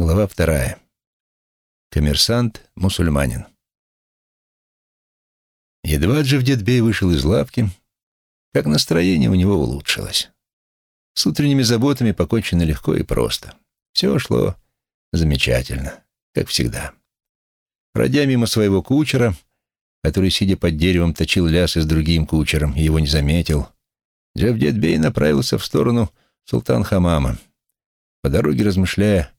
Глава вторая. Коммерсант-мусульманин. Едва Джавдетбей вышел из лавки, как настроение у него улучшилось. С утренними заботами покончено легко и просто. Все шло замечательно, как всегда. Пройдя мимо своего кучера, который, сидя под деревом, точил лясы с другим кучером и его не заметил, Джавдетбей направился в сторону Султан-Хамама, по дороге размышляя,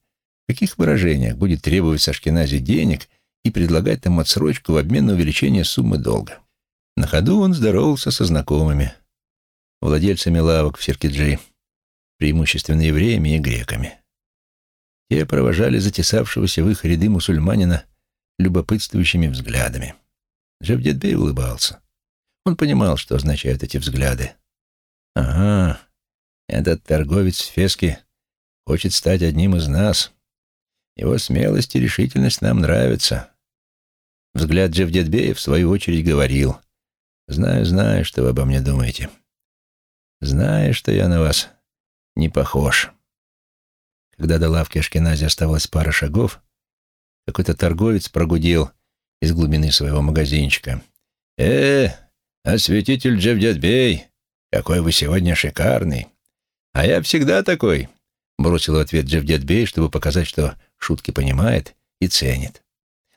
каких выражениях будет требовать Сашкинази денег и предлагать там отсрочку в обмен на увеличение суммы долга. На ходу он здоровался со знакомыми, владельцами лавок в Сиркиджи, преимущественно евреями и греками. Те провожали затесавшегося в их ряды мусульманина любопытствующими взглядами. Джавдетбей улыбался. Он понимал, что означают эти взгляды. «Ага, этот торговец в Феске хочет стать одним из нас. Его смелость и решительность нам нравятся». Взгляд Джавдетбея, в свою очередь, говорил. «Знаю, знаю, что вы обо мне думаете. Знаю, что я на вас не похож». Когда до лавки Ашкенази оставалось пара шагов, какой-то торговец прогудел из глубины своего магазинчика. «Э, осветитель Джавдетбей, какой вы сегодня шикарный! А я всегда такой!» Бросил в ответ Джавдетбей, чтобы показать, что шутки понимает и ценит.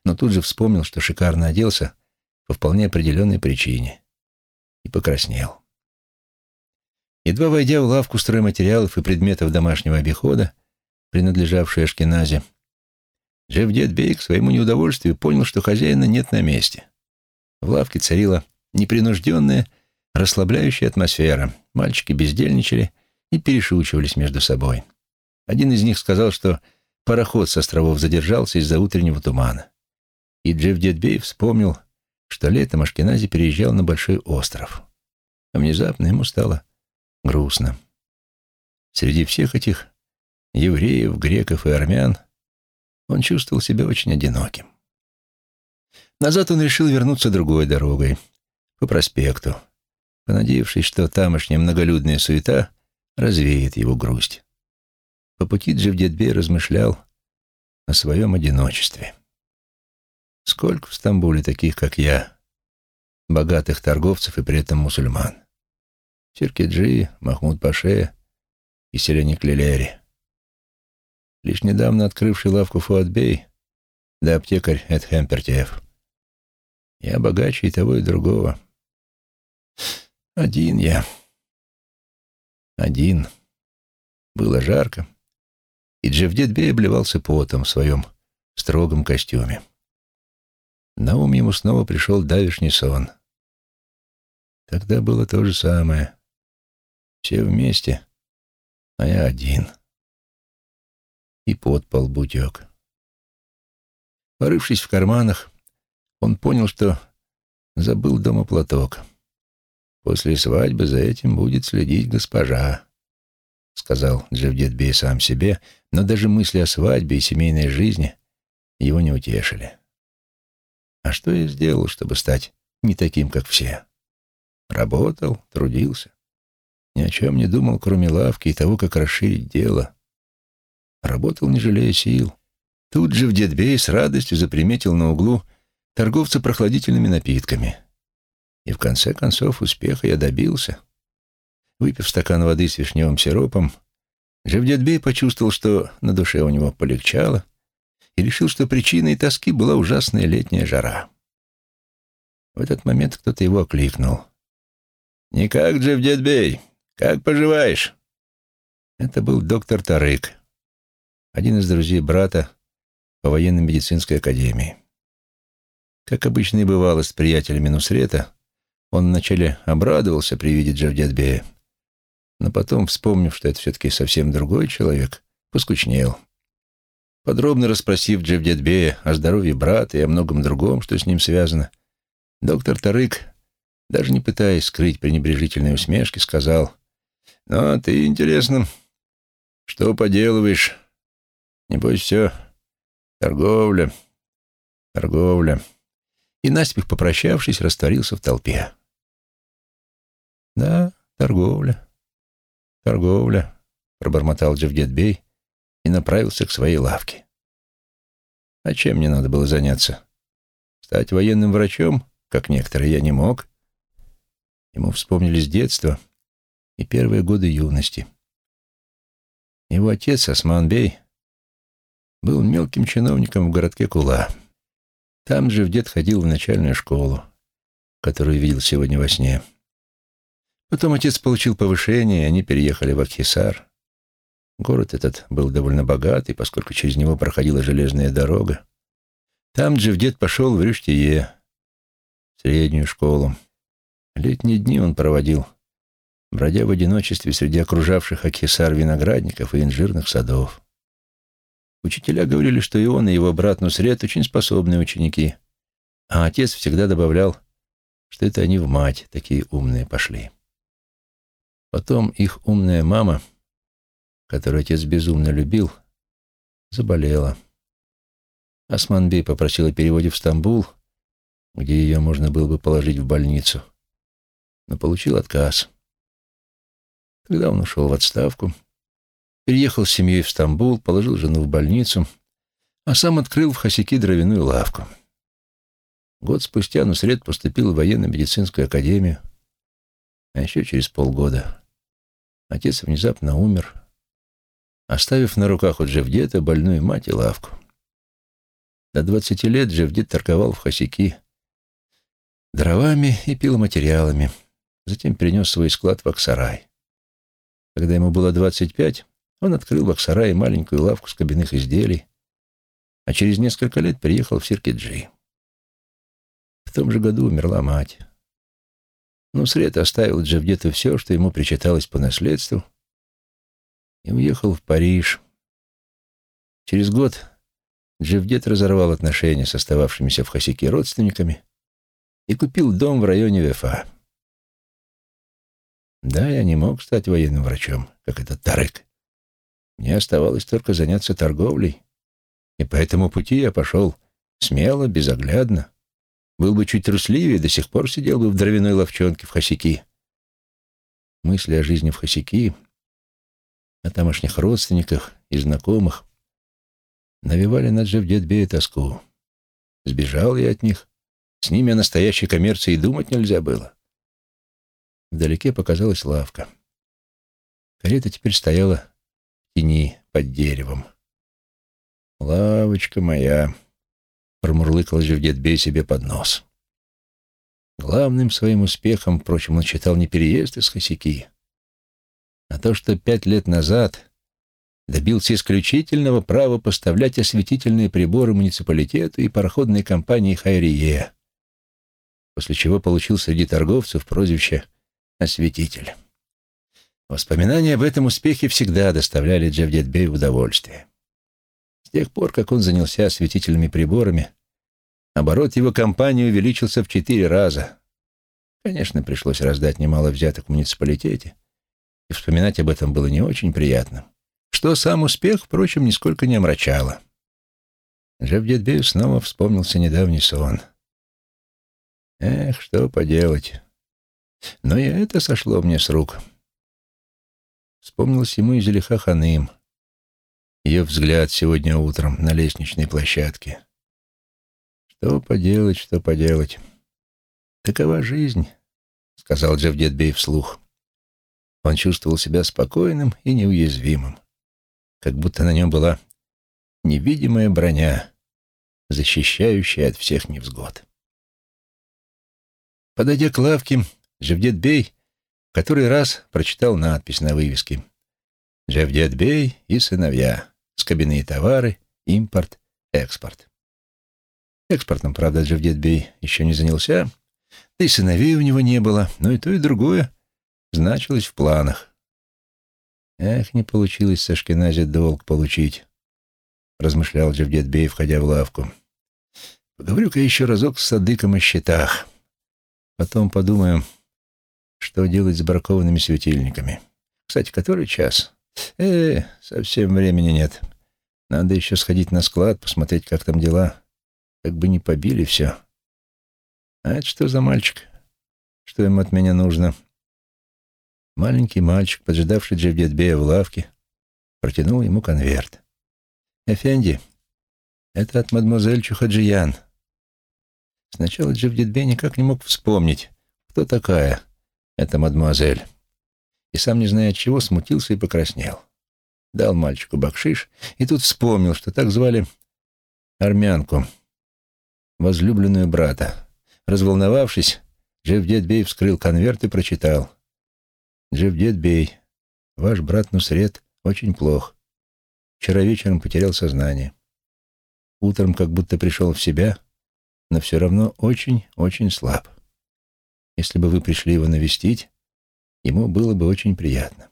Но тут же вспомнил, что шикарно оделся по вполне определенной причине. И покраснел. Едва войдя в лавку стройматериалов и предметов домашнего обихода, принадлежавшую Ашкеназе, Джевдет к своему неудовольствию понял, что хозяина нет на месте. В лавке царила непринужденная, расслабляющая атмосфера. Мальчики бездельничали и перешучивались между собой. Один из них сказал, что пароход с островов задержался из-за утреннего тумана. И Джевдет вспомнил, что летом Ашкенази переезжал на большой остров. А внезапно ему стало грустно. Среди всех этих евреев, греков и армян он чувствовал себя очень одиноким. Назад он решил вернуться другой дорогой, по проспекту, понадеявшись, что тамошняя многолюдная суета развеет его грусть. По пути Джевдетбей размышлял о своем одиночестве. Сколько в Стамбуле таких, как я, богатых торговцев и при этом мусульман? Черкиджи, Махмуд Паше и селяне Клилери. Лишь недавно открывший лавку Фуатбей, да аптекарь Эд Хемпертиев. Я богаче и того, и другого. Один я. Один. Было жарко, и Джевдетбей обливался потом в своем строгом костюме. На ум ему снова пришел давишний сон. Тогда было то же самое. Все вместе, а я один. И под пол бутек. Порывшись в карманах, он понял, что забыл дома платок. «После свадьбы за этим будет следить госпожа», — сказал Джавдетбей сам себе, но даже мысли о свадьбе и семейной жизни его не утешили. «А что я сделал, чтобы стать не таким, как все?» Работал, трудился, ни о чем не думал, кроме лавки и того, как расширить дело. Работал, не жалея сил. Тут же в Дедбей с радостью заприметил на углу торговца прохладительными напитками. И в конце концов успеха я добился. Выпив стакан воды с вишневым сиропом, Джавдетбей почувствовал, что на душе у него полегчало, и решил, что причиной тоски была ужасная летняя жара. В этот момент кто-то его окликнул. «Никак, Джавдетбей, как поживаешь?» Это был доктор Тарык, один из друзей брата по военно-медицинской академии. Как обычно и бывало с приятелями Нусрета, он вначале обрадовался при виде Джавдетбея, но потом, вспомнив, что это все-таки совсем другой человек, поскучнел. Подробно расспросив Джавдетбея о здоровье брата и о многом другом, что с ним связано, доктор Тарык, даже не пытаясь скрыть пренебрежительные усмешки, сказал — ну, а ты, интересно, что поделываешь? Небось, все торговля, торговля. И наспех попрощавшись, растворился в толпе. Да, торговля, торговля, пробормотал Джавдетбей и направился к своей лавке. А чем мне надо было заняться? Стать военным врачом, как некоторые, я не мог. Ему вспомнились детство и первые годы юности. Его отец, Осман Бей, был мелким чиновником в городке Кула. Там же в дед ходил в начальную школу, которую видел сегодня во сне. Потом отец получил повышение, и они переехали в Акхисар. Город этот был довольно богатый, поскольку через него проходила железная дорога. Там Джевдет пошел в Рюштие, в среднюю школу. Летние дни он проводил, бродя в одиночестве среди окружавших Акхисар виноградников и инжирных садов. Учителя говорили, что и он, и его брат Нусрет очень способные ученики, а отец всегда добавлял, что это они в мать такие умные пошли. Потом их умная мама, которую отец безумно любил, заболела. Османбей попросил о переводе в Стамбул, где ее можно было бы положить в больницу, но получил отказ. Тогда он ушел в отставку, переехал с семьей в Стамбул, положил жену в больницу, а сам открыл в Хасики дровяную лавку. Год спустя Нусред поступил в военно-медицинскую академию, а еще через полгода отец внезапно умер, оставив на руках у Джевдета больную мать и лавку. До двадцати лет Джевдет торговал в Хасики дровами и пиломатериалами, затем перенес свой склад в Аксарай. Когда ему было двадцать пять, он открыл в Аксарае маленькую лавку с кабинных изделий, а через несколько лет приехал в Сиркиджи. В том же году умерла мать. Нусрет оставил Джавдету все, что ему причиталось по наследству, и уехал в Париж. Через год Джевдет разорвал отношения с остававшимися в Хасике родственниками и купил дом в районе Вефа. Да, я не мог стать военным врачом, как этот Тарек. Мне оставалось только заняться торговлей, и по этому пути я пошел смело, безоглядно. Был бы чуть трусливее, до сих пор сидел бы в дровяной ловчонке в Хасики. Мысли о жизни в Хасики, о тамошних родственниках и знакомых навевали на Джевдетбея тоску. Сбежал я от них. С ними о настоящей коммерции думать нельзя было. Вдалеке показалась лавка. Карета теперь стояла в тени под деревом. «Лавочка моя», — промурлыкал Живдетбей себе под нос. Главным своим успехом, впрочем, он считал не переезд из Хосяки, а то, что пять лет назад добился исключительного права поставлять осветительные приборы муниципалитету и пароходной компании «Хайрие», после чего получил среди торговцев прозвище «Осветитель». Воспоминания об этом успехе всегда доставляли Джавдетбею удовольствие. Тех пор, как он занялся осветительными приборами, оборот его компании увеличился в четыре раза. Конечно, пришлось раздать немало взяток в муниципалитете, и вспоминать об этом было не очень приятно, что сам успех, впрочем, нисколько не омрачало. Джавдетбею снова вспомнился недавний сон. Эх, что поделать. Но и это сошло мне с рук. Вспомнилась ему и Зелиха Ханым, ее взгляд сегодня утром на лестничной площадке. Что поделать, что поделать. Такова жизнь, — сказал Джавдетбей вслух. Он чувствовал себя спокойным и неуязвимым, как будто на нем была невидимая броня, защищающая от всех невзгод. Подойдя к лавке, Джавдетбей который раз прочитал надпись на вывеске «Джавдетбей и сыновья. Скобяные товары. Импорт. Экспорт». Экспортом, правда, Джавдетбей еще не занялся, да и сыновей у него не было, но и то, и другое значилось в планах. «Эх, не получилось с Ашкенази долг получить», — размышлял Джавдетбей, входя в лавку. «Поговорю-ка еще разок с Садыком о счетах. Потом подумаем, что делать с бракованными светильниками. Кстати, который час? Э, совсем времени нет. Надо еще сходить на склад, посмотреть, как там дела. Как бы не побили все. А это что за мальчик? Что ему от меня нужно? Маленький мальчик, поджидавший Джевдетбея в лавке, протянул ему конверт. «Эфенди, Это от мадемуазель Чухаджиян. Сначала Джавдетбей никак не мог вспомнить, кто такая эта мадемуазель. И сам, не зная от чего, смутился и покраснел. Дал мальчику бакшиш, и тут вспомнил, что так звали армянку, возлюбленную брата. Разволновавшись, Джевдетбей вскрыл конверт и прочитал. «Джевдетбей, ваш брат Нусрет очень плох. Вчера вечером потерял сознание. Утром как будто пришел в себя, но все равно очень-очень слаб. Если бы вы пришли его навестить, ему было бы очень приятно.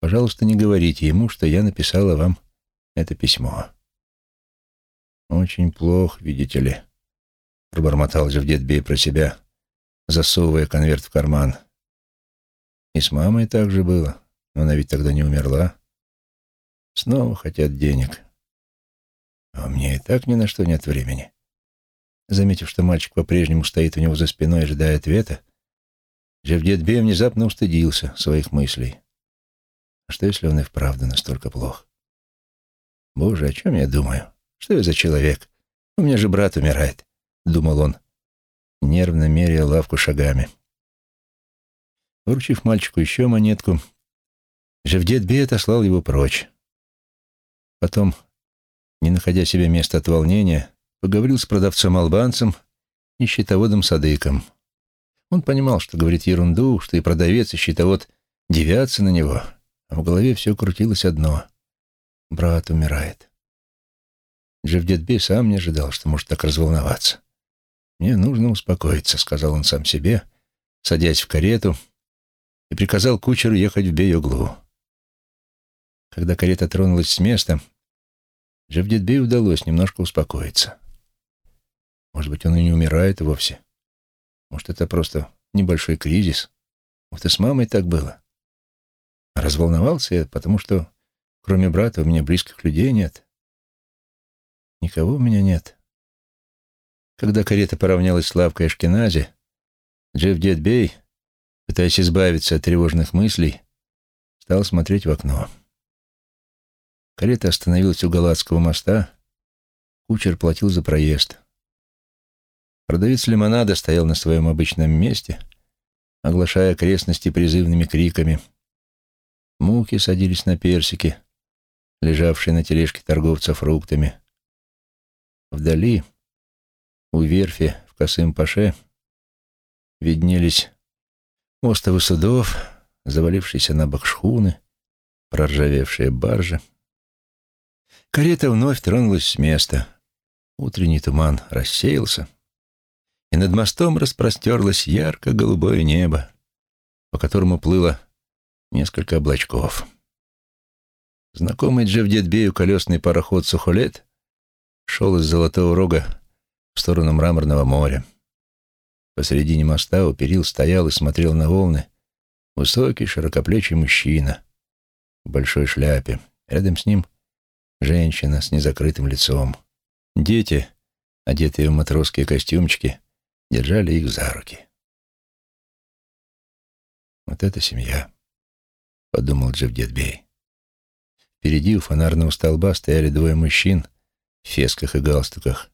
Пожалуйста, не говорите ему, что я написала вам это письмо. Очень плохо, видите ли, пробормотал Джавдетбей про себя, засовывая конверт в карман. И с мамой так же было, но она ведь тогда не умерла. Снова хотят денег. А у меня и так ни на что нет времени. Заметив, что мальчик по-прежнему стоит у него за спиной, ожидая ответа, Джевдетбей внезапно устыдился своих мыслей. А что, если он и вправду настолько плох? Боже, о чем я думаю? Что я за человек? У меня же брат умирает, — думал он, нервно меряя лавку шагами. Вручив мальчику еще монетку, Жевдетбей отослал его прочь. Потом, не находя себе места от волнения, поговорил с продавцом-албанцем и счетоводом Садыком. Он понимал, что говорит ерунду, что и продавец, и счетовод девятся на него, а в голове все крутилось одно — брат умирает. Джевдетбей сам не ожидал, что может так разволноваться. «Мне нужно успокоиться», — сказал он сам себе, садясь в карету, и приказал кучеру ехать в Бей-Оглу. Когда карета тронулась с места, Джавдетбею удалось немножко успокоиться. Может быть, он и не умирает вовсе. Может, это просто небольшой кризис. Вот и с мамой так было. Разволновался я, потому что, кроме брата, у меня близких людей нет. Никого у меня нет. Когда карета поравнялась с лавкой Ашкенази, Джефф Дедбей, пытаясь избавиться от тревожных мыслей, стал смотреть в окно. Карета остановилась у Галатского моста. Кучер платил за проезд. Продавец лимонада стоял на своем обычном месте, оглашая окрестности призывными криками. Муки садились на персики, лежавшие на тележке торговца фруктами. Вдали, у верфи в Косым-Паше, виднелись остовы судов, завалившиеся на бок шхуны, проржавевшие баржи. Карета вновь тронулась с места. Утренний туман рассеялся, и над мостом распростерлось ярко-голубое небо, по которому плыло несколько облачков. Знакомый Джевдетбею колесный пароход «Сухолет» шел из Золотого Рога в сторону Мраморного моря. Посредине моста у перил стоял и смотрел на волны высокий широкоплечий мужчина в большой шляпе. Рядом с ним — Женщина с незакрытым лицом. Дети, одетые в матросские костюмчики, держали их за руки. «Вот это семья», — подумал Джавдетбей. Впереди у фонарного столба стояли двое мужчин в фесках и галстуках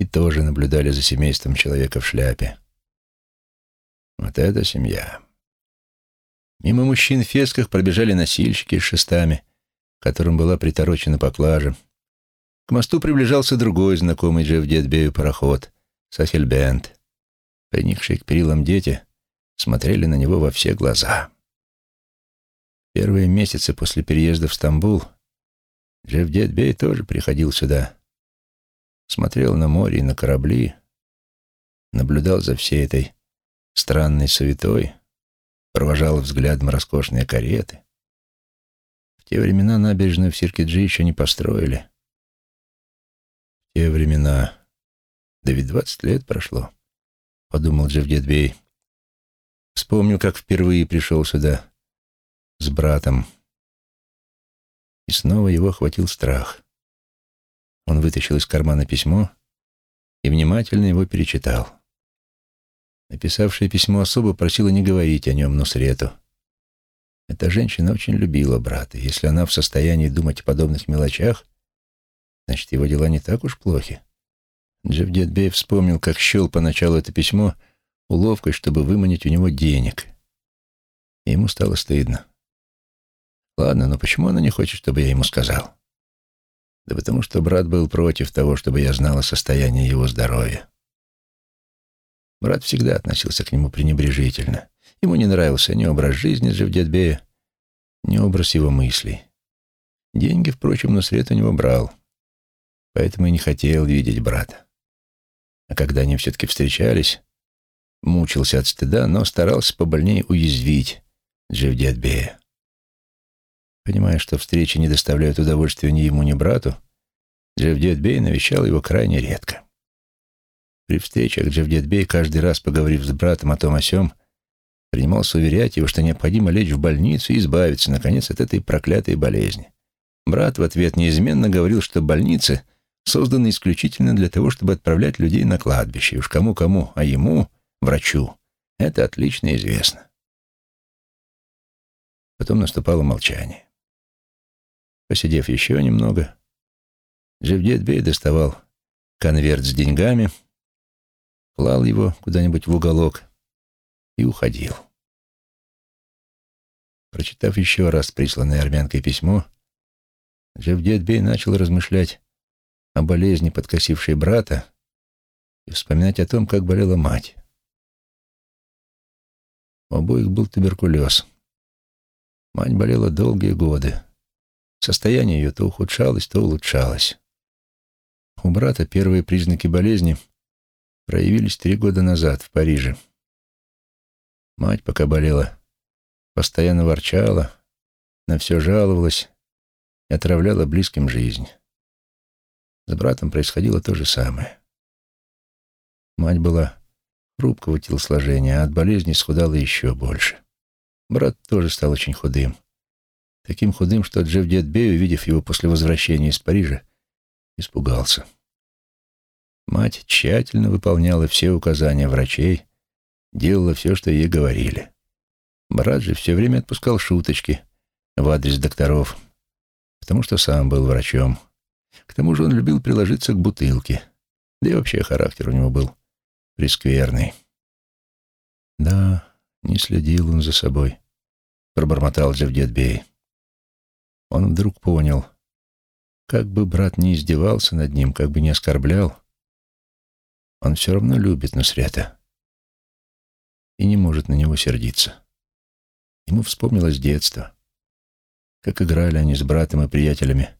и тоже наблюдали за семейством человека в шляпе. Вот это семья. Мимо мужчин в фесках пробежали носильщики с шестами — которым была приторочена поклажа. К мосту приближался другой знакомый Джефф Дедбею пароход — Сахельбенд. Приникшие к перилам дети смотрели на него во все глаза. Первые месяцы после переезда в Стамбул Джефф Дедбей тоже приходил сюда. Смотрел на море и на корабли, наблюдал за всей этой странной суетой, провожал взглядом роскошные кареты, в те времена набережную в Сиркиджи еще не построили. В те времена... Да ведь двадцать лет прошло, — подумал Джавдетбей. Вспомнил, как впервые пришел сюда с братом. И снова его охватил страх. Он вытащил из кармана письмо и внимательно его перечитал. Написавшая письмо особо просила не говорить о нем Нусрету. Эта женщина очень любила брата. Если она в состоянии думать о подобных мелочах, Значит, его дела не так уж плохи. Джавдетбей вспомнил, как счел поначалу это письмо уловкой, чтобы выманить у него денег. И ему стало стыдно. Ладно, но почему она не хочет, чтобы я ему сказал? Да потому что брат был против того, чтобы я знал о состоянии его здоровья. Брат всегда относился к нему пренебрежительно. Ему не нравился ни образ жизни Джавдетбея, ни образ его мыслей. Деньги, впрочем, Нусрет у него брал, поэтому и не хотел видеть брата. А когда они все-таки встречались, мучился от стыда, но старался побольнее уязвить Джевдиатбея. Понимая, что встречи не доставляют удовольствия ни ему, ни брату, Джевдиатбей навещал его крайне редко. При встречах Джевдиатбей, каждый раз поговорив с братом о том о сём, принимался уверять его, что необходимо лечь в больницу и избавиться, наконец, от этой проклятой болезни. Брат в ответ неизменно говорил, что больницы созданы исключительно для того, чтобы отправлять людей на кладбище. Уж кому-кому, а ему, врачу, это отлично известно. Потом наступало молчание. Посидев еще немного, Джевдетбей доставал конверт с деньгами, клал его куда-нибудь в уголок и уходил. Прочитав еще раз присланное армянкой письмо, Джевдетбей начал размышлять о болезни, подкосившей брата, и вспоминать о том, как болела мать. У обоих был туберкулез. Мать болела долгие годы. Состояние ее то ухудшалось, то улучшалось. У брата первые признаки болезни проявились три года назад в Париже. Мать, пока болела, постоянно ворчала, на все жаловалась и отравляла близким жизнь. С братом происходило то же самое. Мать была хрупкого телосложения, а от болезни схудала еще больше. Брат тоже стал очень худым. Таким худым, что Джефф Детбей, увидев его после возвращения из Парижа, испугался. Мать тщательно выполняла все указания врачей, делала все, что ей говорили. Брат же все время отпускал шуточки в адрес докторов, потому что сам был врачом. К тому же он любил приложиться к бутылке, да и вообще характер у него был прескверный. Да, не следил он за собой, пробормотал Джавдетбей. Он вдруг понял, как бы брат не издевался над ним, как бы не оскорблял, он все равно любит Нусрета и не может на него сердиться. Ему вспомнилось детство, как играли они с братом и приятелями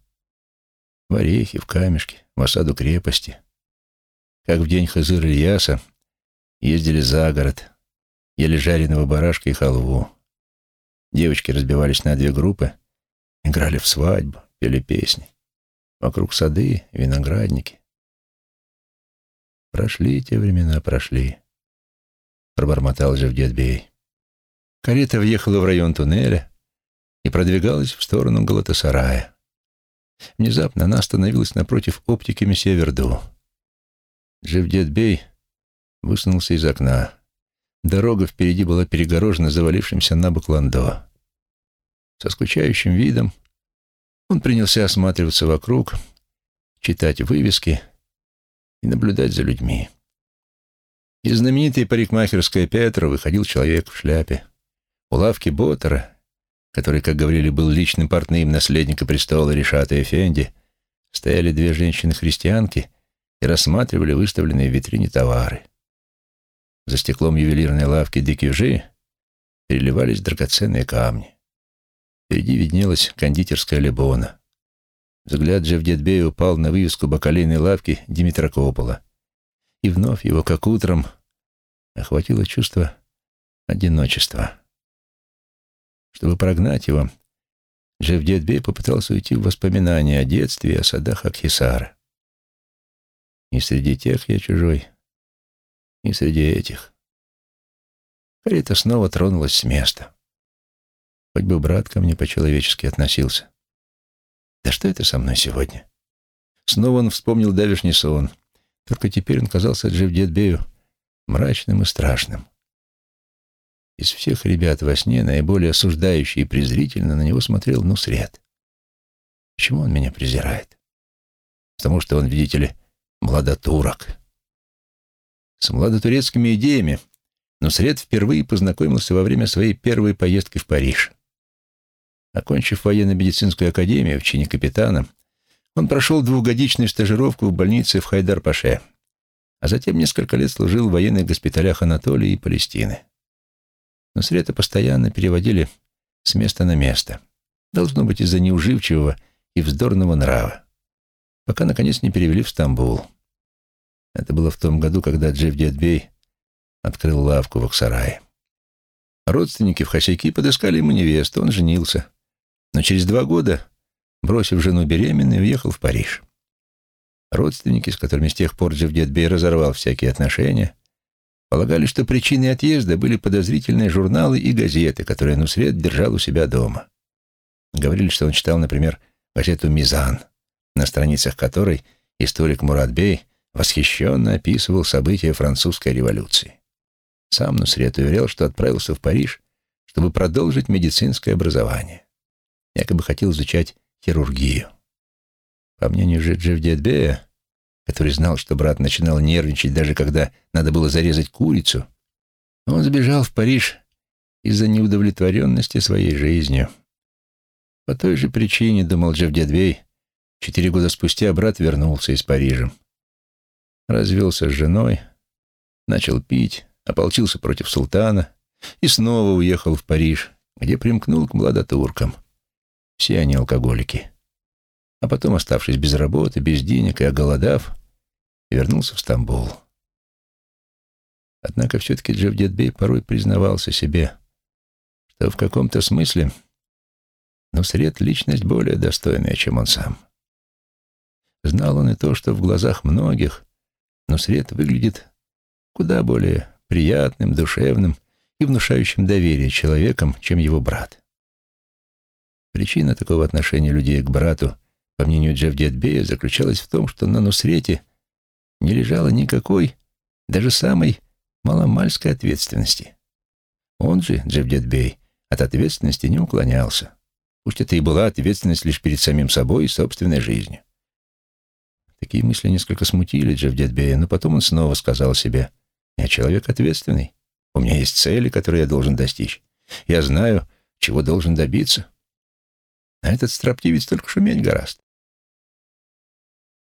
в орехи, в камешки, в осаду крепости, как в день Хазыр Ильяса ездили за город, ели жареного барашка и халву. Девочки разбивались на две группы, играли в свадьбу, пели песни. Вокруг сады, виноградники. Прошли те времена, прошли, пробормотал же в Дедбей. Карета въехала в район туннеля и продвигалась в сторону Галатасарая. Внезапно она остановилась напротив оптики месье Верду. Джевдетбей высунулся из окна. Дорога впереди была перегорожена завалившимся на бок ландо. Со скучающим видом он принялся осматриваться вокруг, читать вывески и наблюдать за людьми. Из знаменитой парикмахерской Петра выходил человек в шляпе. У лавки Боттера, который, как говорили, был личным портным наследника престола Решата Эфенди, стояли две женщины-христианки и рассматривали выставленные в витрине товары. За стеклом ювелирной лавки Декюжи переливались драгоценные камни. Впереди виднелась кондитерская Лебона. Взгляд Джевдетбея упал на вывеску бакалейной лавки Димитрокопола. И вновь его, как утром, охватило чувство одиночества. Чтобы прогнать его, Джевдетбей попытался уйти в воспоминания о детстве и о садах Акхисара. И среди тех я чужой, и среди этих. Карета снова тронулась с места. Хоть бы брат ко мне по-человечески относился. Да что это со мной сегодня? Снова он вспомнил давешний сон. Только теперь он казался Джевдетбею мрачным и страшным. Из всех ребят во сне наиболее осуждающий и презрительно на него смотрел Нусред. Почему он меня презирает? потому что он, видите ли, младотурок. С младотурецкими идеями Нусред впервые познакомился во время своей первой поездки в Париж. Окончив военно-медицинскую академию в чине капитана, он прошел двухгодичную стажировку в больнице в Хайдар-Паше, а затем несколько лет служил в военных госпиталях Анатолии и Палестины. Нусрета постоянно переводили с места на место. Должно быть из-за неуживчивого и вздорного нрава. Пока, наконец, не перевели в Стамбул. Это было в том году, когда Джефф Диатбей открыл лавку в Аксарае. Родственники в Хосяки подыскали ему невесту, он женился. Но через два года, бросив жену беременной, уехал в Париж. Родственники, с которыми с тех пор Джефф Диатбей разорвал всякие отношения, полагали, что причиной отъезда были подозрительные журналы и газеты, которые Нусред держал у себя дома. Говорили, что он читал, например, газету «Мизан», на страницах которой историк Муратбей восхищенно описывал события французской революции. Сам Нусрет уверял, что отправился в Париж, чтобы продолжить медицинское образование. Якобы хотел изучать хирургию. По мнению же Джевдетбея, который знал, что брат начинал нервничать даже когда надо было зарезать курицу, он сбежал в Париж из-за неудовлетворенности своей жизнью. По той же причине, думал Джевдетбей, четыре года спустя брат вернулся из Парижа. Развелся с женой, начал пить, ополчился против султана и снова уехал в Париж, где примкнул к младотуркам. Все они алкоголики. А потом, оставшись без работы, без денег и оголодав, вернулся в Стамбул. Однако все-таки Джефф Дедбей порой признавался себе, что в каком-то смысле Нусред — личность более достойная, чем он сам. Знал он и то, что в глазах многих Нусред выглядит куда более приятным, душевным и внушающим доверие человеком, чем его брат. Причина такого отношения людей к брату, по мнению Джавдиатбея, заключалась в том, что на Нусрете не лежало никакой, даже самой маломальской ответственности. Он же, Джавдиатбей, от ответственности не уклонялся. Пусть это и была ответственность лишь перед самим собой и собственной жизнью. Такие мысли несколько смутили Джавдиатбея, но потом он снова сказал себе — я человек ответственный. У меня есть цели, которые я должен достичь. Я знаю, чего должен добиться. А этот строптивец только шуметь гораст.